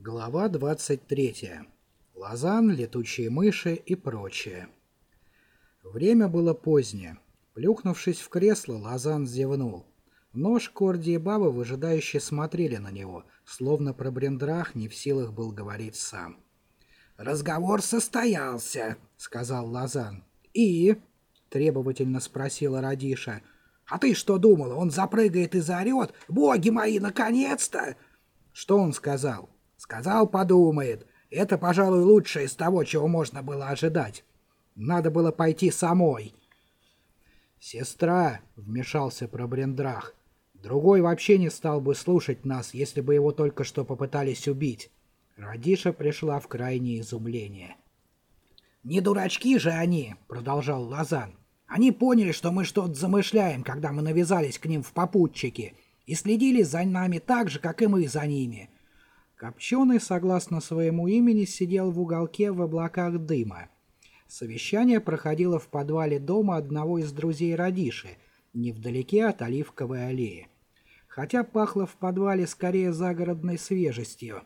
Глава 23. Лазан, летучие мыши и прочее. Время было позднее. Плюхнувшись в кресло, Лазан зевнул. Нож, Корди и Баба выжидающе смотрели на него, словно про Брендрах не в силах был говорить сам. «Разговор состоялся», — сказал Лазан. «И?» — требовательно спросила Радиша. «А ты что думала, он запрыгает и заорет? Боги мои, наконец-то!» «Что он сказал?» Сказал, подумает. Это, пожалуй, лучшее из того, чего можно было ожидать. Надо было пойти самой. «Сестра», — вмешался Пробрендрах, — «другой вообще не стал бы слушать нас, если бы его только что попытались убить». Радиша пришла в крайнее изумление. «Не дурачки же они», — продолжал Лазан. «Они поняли, что мы что-то замышляем, когда мы навязались к ним в попутчики, и следили за нами так же, как и мы за ними. Копченый, согласно своему имени, сидел в уголке в облаках дыма. Совещание проходило в подвале дома одного из друзей Радиши, невдалеке от Оливковой аллеи. Хотя пахло в подвале скорее загородной свежестью.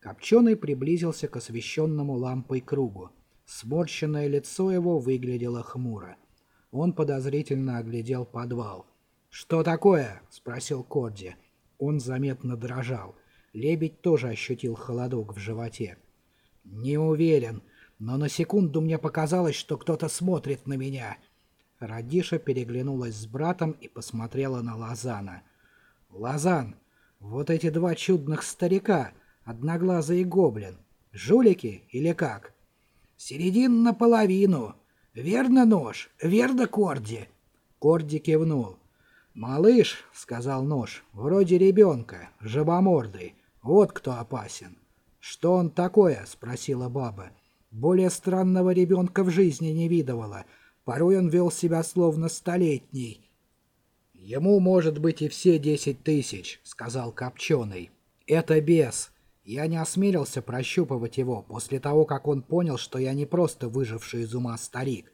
Копченый приблизился к освещенному лампой кругу. Сморщенное лицо его выглядело хмуро. Он подозрительно оглядел подвал. «Что такое?» — спросил Корди. Он заметно дрожал. Лебедь тоже ощутил холодок в животе. «Не уверен, но на секунду мне показалось, что кто-то смотрит на меня». Радиша переглянулась с братом и посмотрела на Лазана. «Лазан, вот эти два чудных старика, одноглазый гоблин, жулики или как?» «Середин наполовину. Верно нож? Верно Корди?» Корди кивнул. «Малыш», — сказал нож, — «вроде ребенка, жабомордый. Вот кто опасен. «Что он такое?» — спросила баба. Более странного ребенка в жизни не видывала. Порой он вел себя словно столетний. «Ему, может быть, и все десять тысяч», — сказал Копченый. «Это бес. Я не осмелился прощупывать его после того, как он понял, что я не просто выживший из ума старик.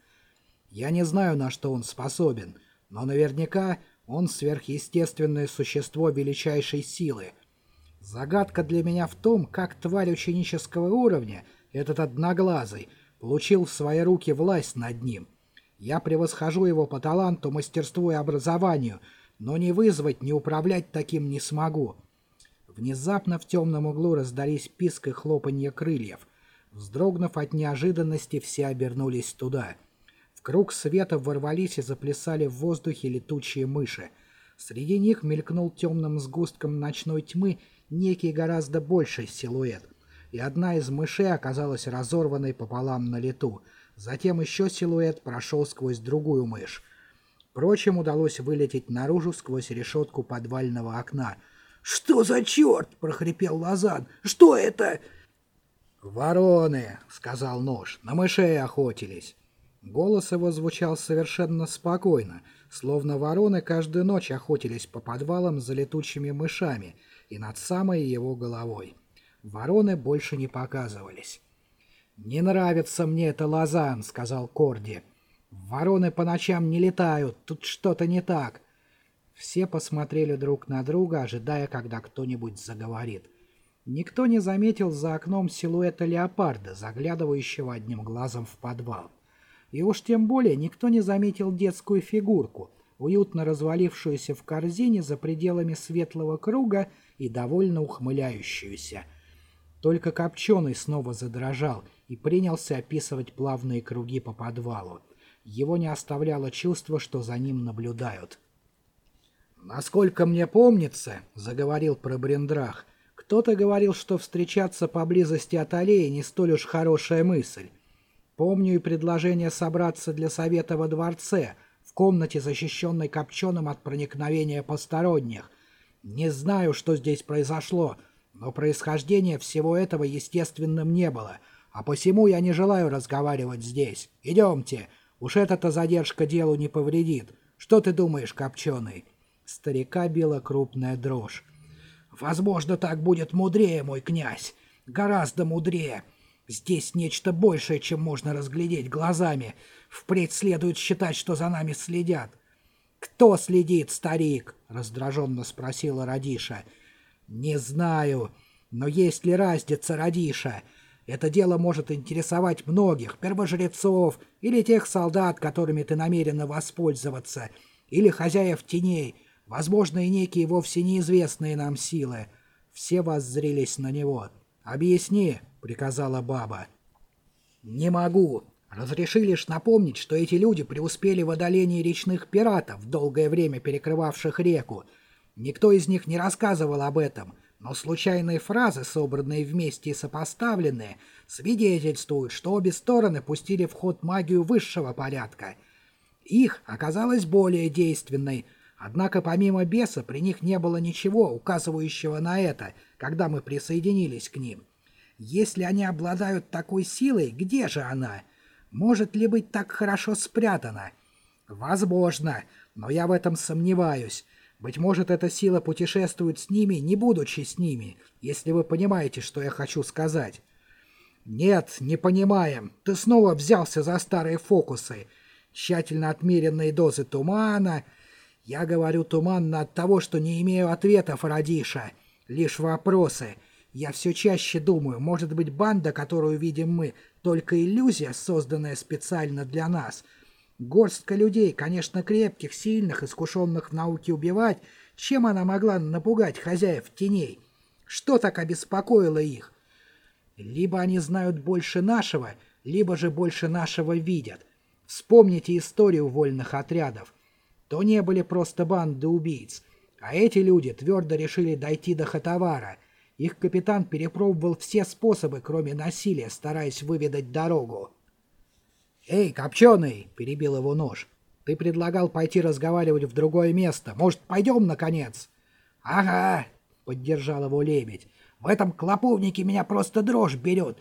Я не знаю, на что он способен, но наверняка он сверхъестественное существо величайшей силы — Загадка для меня в том, как тварь ученического уровня, этот одноглазый, получил в свои руки власть над ним. Я превосхожу его по таланту, мастерству и образованию, но ни вызвать, ни управлять таким не смогу. Внезапно в темном углу раздались писк и хлопанье крыльев. Вздрогнув от неожиданности, все обернулись туда. В круг света ворвались и заплясали в воздухе летучие мыши. Среди них мелькнул темным сгустком ночной тьмы некий гораздо больший силуэт, и одна из мышей оказалась разорванной пополам на лету. Затем еще силуэт прошел сквозь другую мышь. Впрочем, удалось вылететь наружу сквозь решетку подвального окна. «Что за черт?» — прохрипел Лазан. «Что это?» «Вороны!» — сказал нож. «На мышей охотились». Голос его звучал совершенно спокойно, словно вороны каждую ночь охотились по подвалам за летучими мышами — и над самой его головой. Вороны больше не показывались. «Не нравится мне это, Лазан», — сказал Корди. «Вороны по ночам не летают, тут что-то не так». Все посмотрели друг на друга, ожидая, когда кто-нибудь заговорит. Никто не заметил за окном силуэта леопарда, заглядывающего одним глазом в подвал. И уж тем более никто не заметил детскую фигурку, уютно развалившуюся в корзине за пределами светлого круга и довольно ухмыляющуюся. Только Копченый снова задрожал и принялся описывать плавные круги по подвалу. Его не оставляло чувство, что за ним наблюдают. «Насколько мне помнится», — заговорил про Брендрах, — «кто-то говорил, что встречаться поблизости от аллеи не столь уж хорошая мысль. Помню и предложение собраться для совета во дворце, в комнате, защищенной копченым от проникновения посторонних, не знаю, что здесь произошло, но происхождение всего этого естественным не было, а посему я не желаю разговаривать здесь. Идемте, уж эта-то задержка делу не повредит. Что ты думаешь, Копченый?» Старика била крупная дрожь. «Возможно, так будет мудрее, мой князь. Гораздо мудрее. Здесь нечто большее, чем можно разглядеть глазами. Впредь следует считать, что за нами следят. «Кто следит, старик?» — раздраженно спросила Радиша. «Не знаю, Но есть ли разница, Радиша? Это дело может интересовать многих, первожрецов, или тех солдат, которыми ты намерена воспользоваться, или хозяев теней, возможно, и некие вовсе неизвестные нам силы. Все воззрелись на него. «Объясни», — приказала баба. «Не могу. Разреши лишь напомнить, что эти люди преуспели в одолении речных пиратов, долгое время перекрывавших реку. Никто из них не рассказывал об этом, но случайные фразы, собранные вместе и сопоставленные, свидетельствуют, что обе стороны пустили в ход магию высшего порядка. Их оказалось более действенной, однако помимо беса при них не было ничего, указывающего на это, когда мы присоединились к ним. Если они обладают такой силой, где же она?» может ли быть так хорошо спрятана? Возможно, но я в этом сомневаюсь. Быть может, эта сила путешествует с ними, не будучи с ними, если вы понимаете, что я хочу сказать. Нет, не понимаем. Ты снова взялся за старые фокусы. Тщательно отмеренные дозы тумана. Я говорю туманно от того, что не имею ответов, Радиша. Лишь вопросы. Я все чаще думаю, может быть, банда, которую видим мы, только иллюзия, созданная специально для нас. Горстка людей, конечно, крепких, сильных, искушенных в науке убивать, чем она могла напугать хозяев теней? Что так обеспокоило их? Либо они знают больше нашего, либо же больше нашего видят. Вспомните историю вольных отрядов. То не были просто банды убийц, а эти люди твердо решили дойти до Хатавара – их капитан перепробовал все способы, кроме насилия, стараясь выведать дорогу. «Эй, Копченый!» — перебил его нож. «Ты предлагал пойти разговаривать в другое место. Может, пойдем, наконец?» «Ага!» — поддержал его лебедь. «В этом клоповнике меня просто дрожь берет.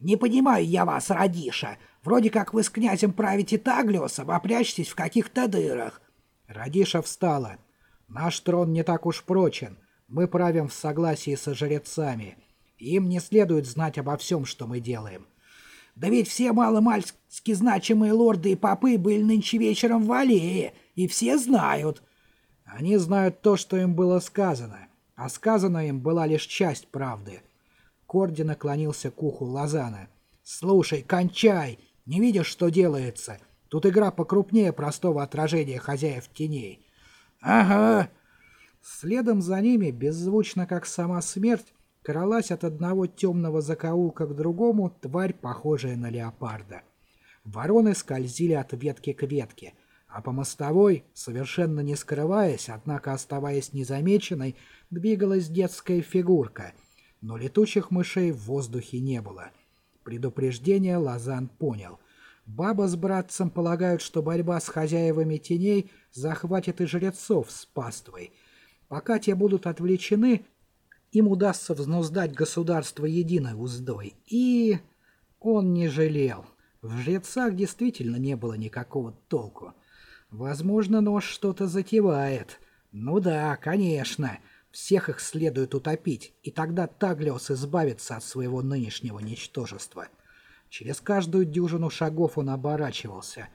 Не понимаю я вас, Радиша. Вроде как вы с князем правите Таглиосом, а прячетесь в каких-то дырах». Радиша встала. «Наш трон не так уж прочен». Мы правим в согласии со жрецами. Им не следует знать обо всем, что мы делаем. Да ведь все маломальски значимые лорды и попы были нынче вечером в аллее, и все знают. Они знают то, что им было сказано, а сказано им была лишь часть правды. Корди наклонился к уху Лазана. «Слушай, кончай! Не видишь, что делается? Тут игра покрупнее простого отражения хозяев теней». «Ага!» Следом за ними, беззвучно как сама смерть, кралась от одного темного закоулка к другому тварь, похожая на леопарда. Вороны скользили от ветки к ветке, а по мостовой, совершенно не скрываясь, однако оставаясь незамеченной, двигалась детская фигурка, но летучих мышей в воздухе не было. Предупреждение Лазан понял. Баба с братцем полагают, что борьба с хозяевами теней захватит и жрецов с паствой — Пока те будут отвлечены, им удастся взнуздать государство единой уздой. И он не жалел. В жрецах действительно не было никакого толку. Возможно, нож что-то затевает. Ну да, конечно. Всех их следует утопить, и тогда Таглиос избавится от своего нынешнего ничтожества. Через каждую дюжину шагов он оборачивался.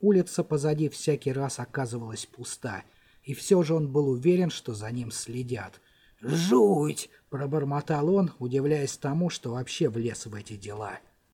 Улица позади всякий раз оказывалась пуста — и все же он был уверен, что за ним следят. «Жуть!» — пробормотал он, удивляясь тому, что вообще влез в эти дела.